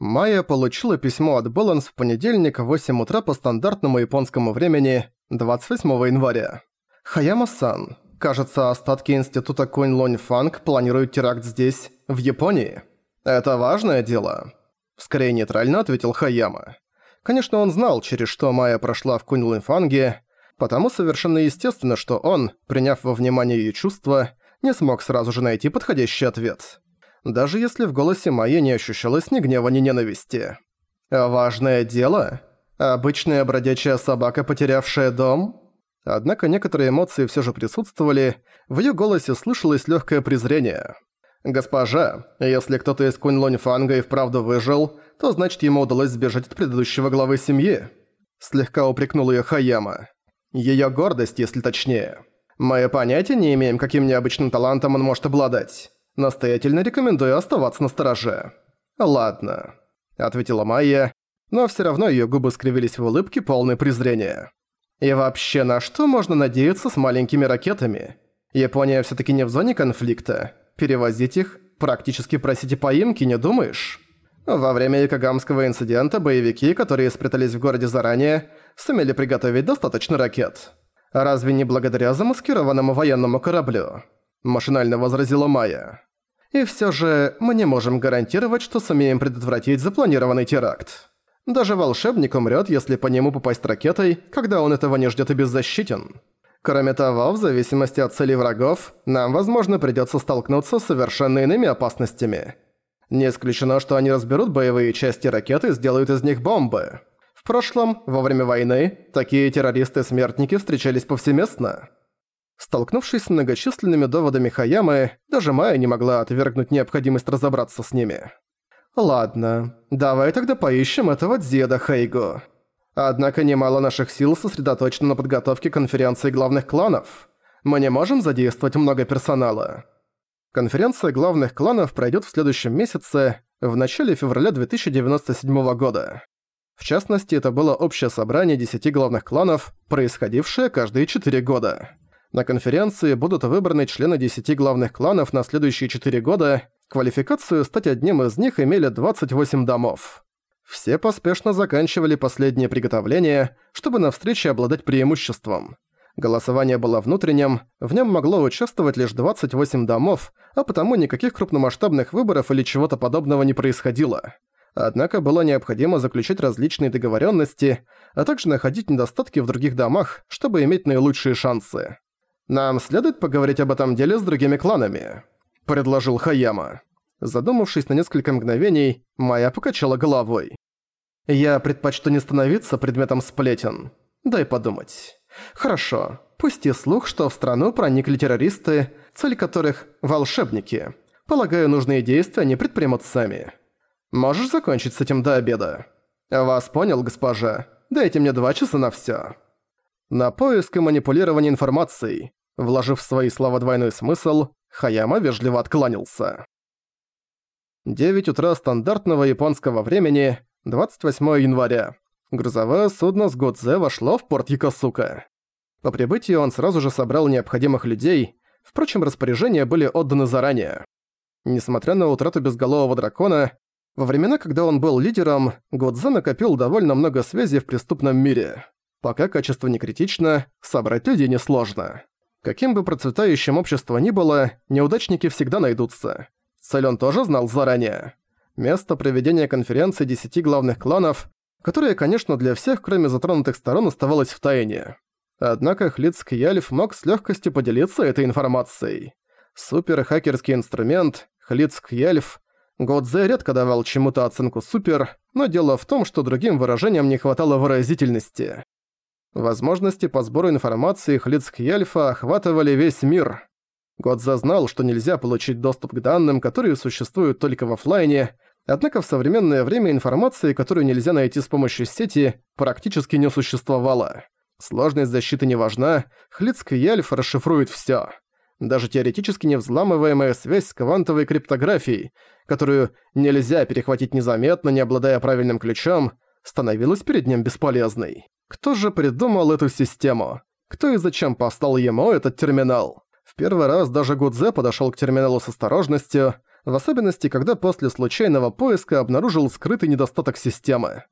Майя получила письмо от Баланс в понедельник в 8 утра по стандартному японскому времени, 28 января. «Хаяма-сан, кажется, остатки института Кунь-Лонь-Фанг планируют теракт здесь, в Японии. Это важное дело?» Скорее нейтрально ответил Хаяма. Конечно, он знал, через что Майя прошла в Кунь-Лонь-Фанге, потому совершенно естественно, что он, приняв во внимание ее чувства, не смог сразу же найти подходящий ответ даже если в голосе Майи не ощущалось ни гнева, ни ненависти. «Важное дело? Обычная бродячая собака, потерявшая дом?» Однако некоторые эмоции все же присутствовали, в ее голосе слышалось легкое презрение. «Госпожа, если кто-то из Кунь-Лонь Фанга и вправду выжил, то значит ему удалось сбежать от предыдущего главы семьи». Слегка упрекнул ее Хаяма. Ее гордость, если точнее. Мы понятия не имеем, каким необычным талантом он может обладать. Настоятельно рекомендую оставаться на стороже». «Ладно», — ответила Майя, но всё равно её губы скривились в улыбке полной презрения. «И вообще, на что можно надеяться с маленькими ракетами? Япония всё-таки не в зоне конфликта. Перевозить их, практически просить поимки, не думаешь?» Во время Якогамского инцидента боевики, которые спрятались в городе заранее, сумели приготовить достаточно ракет. Разве не благодаря замаскированному военному кораблю? Машинально возразила Майя. И всё же мы не можем гарантировать, что сумеем предотвратить запланированный теракт. Даже волшебник умрёт, если по нему попасть ракетой, когда он этого не ждёт и беззащитен. Кроме того, в зависимости от целей врагов, нам, возможно, придётся столкнуться с совершенно иными опасностями. Не исключено, что они разберут боевые части ракеты и сделают из них бомбы. В прошлом, во время войны, такие террористы-смертники встречались повсеместно. Столкнувшись с многочисленными доводами Хаямы, даже Майя не могла отвергнуть необходимость разобраться с ними. «Ладно, давай тогда поищем этого деда Хейго. Однако немало наших сил сосредоточено на подготовке конференции главных кланов. Мы не можем задействовать много персонала». Конференция главных кланов пройдет в следующем месяце, в начале февраля 2097 года. В частности, это было общее собрание 10 главных кланов, происходившее каждые 4 года. На конференции будут выбраны члены 10 главных кланов на следующие 4 года. Квалификацию стать одним из них имели 28 домов. Все поспешно заканчивали последние приготовления, чтобы на встрече обладать преимуществом. Голосование было внутренним, в нем могло участвовать лишь 28 домов, а потому никаких крупномасштабных выборов или чего-то подобного не происходило. Однако было необходимо заключать различные договоренности, а также находить недостатки в других домах, чтобы иметь наилучшие шансы. «Нам следует поговорить об этом деле с другими кланами», — предложил Хаяма. Задумавшись на несколько мгновений, Майя покачала головой. «Я предпочту не становиться предметом сплетен. Дай подумать. Хорошо, пусти слух, что в страну проникли террористы, цель которых — волшебники. Полагаю, нужные действия они предпримут сами. Можешь закончить с этим до обеда? Вас понял, госпожа. Дайте мне два часа на всё». На поиск и манипулирование информацией. Вложив в свои слова двойной смысл, Хаяма вежливо откланялся. 9 утра стандартного японского времени, 28 января. Грузовое судно с Годзе вошло в порт Якосука. По прибытии он сразу же собрал необходимых людей, впрочем, распоряжения были отданы заранее. Несмотря на утрату безголового дракона, во времена, когда он был лидером, Годзе накопил довольно много связей в преступном мире. Пока качество не критично, собрать людей несложно. Каким бы процветающим общество ни было, неудачники всегда найдутся. Он тоже знал заранее. Место проведения конференции десяти главных кланов, которое, конечно, для всех, кроме затронутых сторон, оставалось в тайне. Однако Хлицк Яльф мог с легкостью поделиться этой информацией. Супер-хакерский инструмент, Хлицк Яльф, Годзе редко давал чему-то оценку «супер», но дело в том, что другим выражениям не хватало выразительности. Возможности по сбору информации Хлицкьяльфа охватывали весь мир. Годза знал, что нельзя получить доступ к данным, которые существуют только в офлайне, однако в современное время информации, которую нельзя найти с помощью сети, практически не существовало. Сложность защиты не важна, Хлицкьяльф расшифрует всё. Даже теоретически невзламываемая связь с квантовой криптографией, которую нельзя перехватить незаметно, не обладая правильным ключом, становилась перед ним бесполезной. Кто же придумал эту систему? Кто и зачем послал ему этот терминал? В первый раз даже Гудзе подошёл к терминалу с осторожностью, в особенности, когда после случайного поиска обнаружил скрытый недостаток системы.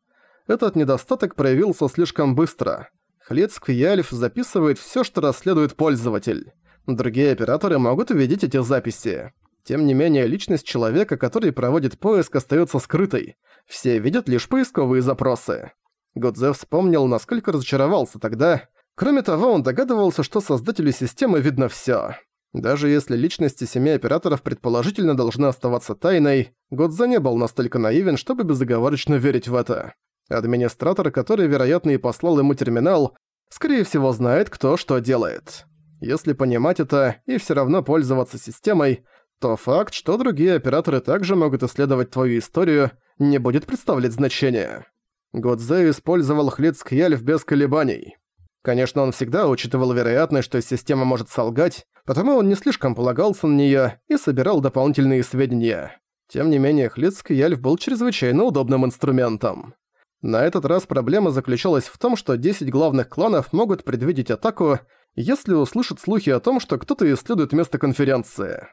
Этот недостаток проявился слишком быстро. Хлецк Яльф записывает всё, что расследует пользователь. Другие операторы могут увидеть эти записи. Тем не менее, личность человека, который проводит поиск, остаётся скрытой. Все видят лишь поисковые запросы. Годзе вспомнил, насколько разочаровался тогда. Кроме того, он догадывался, что создателю системы видно всё. Даже если личности семи операторов предположительно должны оставаться тайной, Годзе не был настолько наивен, чтобы безоговорочно верить в это. Администратор, который, вероятно, и послал ему терминал, скорее всего знает, кто что делает. Если понимать это и всё равно пользоваться системой, то факт, что другие операторы также могут исследовать твою историю, не будет представлять значения. Годзе использовал Хлицк Яльф без колебаний. Конечно, он всегда учитывал вероятность, что система может солгать, потому он не слишком полагался на неё и собирал дополнительные сведения. Тем не менее, Хлицк Яльф был чрезвычайно удобным инструментом. На этот раз проблема заключалась в том, что 10 главных кланов могут предвидеть атаку, если услышат слухи о том, что кто-то исследует место конференции.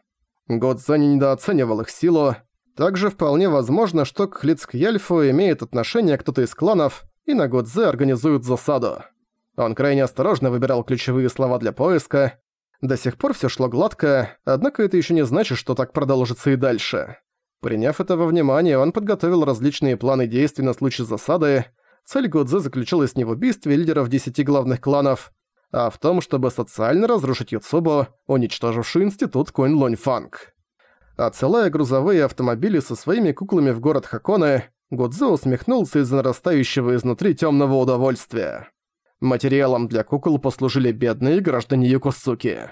Годзани недооценивал их силу. Также вполне возможно, что к Хлицк-Яльфу имеет отношение кто-то из кланов, и на Годзе организуют засаду. Он крайне осторожно выбирал ключевые слова для поиска. До сих пор все шло гладко, однако это еще не значит, что так продолжится и дальше. Приняв это во внимание, он подготовил различные планы действий на случай засады. Цель Годзе заключалась не в убийстве лидеров десяти главных кланов, а в том, чтобы социально разрушить Юцубу, уничтожившую институт Куин-Лонь-Фанг. Отсылая грузовые автомобили со своими куклами в город Хаконе, Гудзо усмехнулся из-за нарастающего изнутри темного удовольствия. Материалом для кукол послужили бедные граждане Юкосуки.